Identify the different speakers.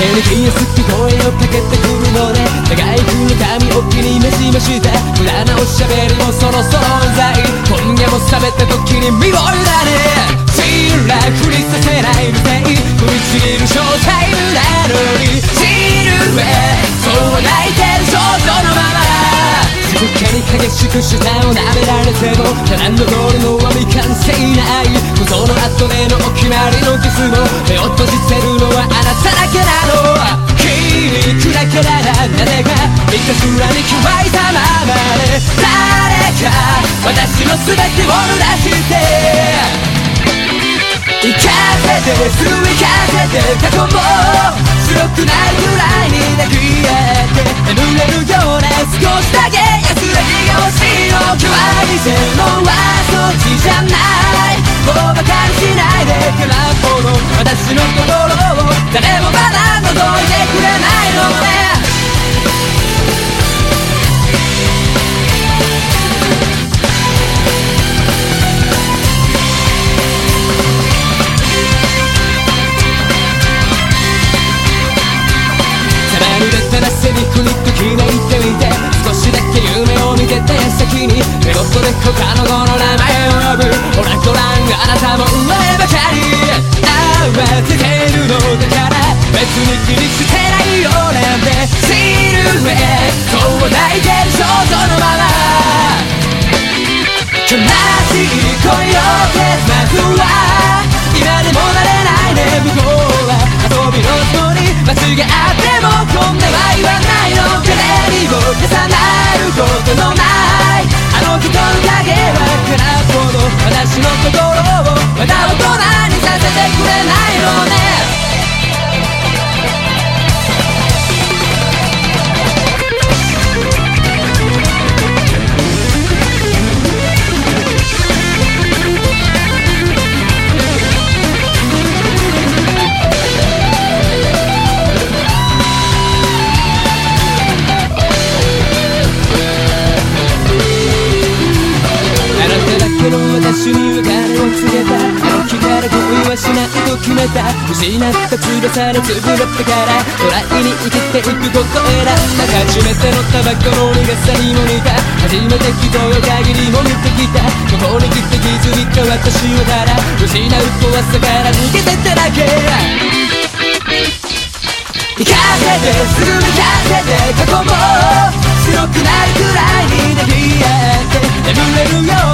Speaker 1: に気安く声をかけてくるので長い黒髪を気に召しました無駄なおしゃべりもその存在。今夜も冷めた時に身を委ね。チラ振りさせないみたい食いちぎる正体。静かに激しく舌を舐められてもただ残るのは未完成ない。その後でのお決まりのキスも目を閉じてるのはあなただけなの。気に砕けられ誰かいたずらに乾いたままで誰か私の全てを濡らして行かせてすぐ行かせて過去も白くなるぐらいに抱き合って眠れるような少しだけ。しいの今日は見せるのはそっちじゃない。もうバカにしないで空っぽの私の消す決めた失った辛さでつぶれてからドライに生きてい。くこと選んだ初めてのタバコの苦さにも似た初めて人よ限りも見てきたここに来て気づい。た私はただ失う怖さから逃げてただけ行かせてすぐ行かせて過去も白くなるくらい。に抱き合って眠れるよ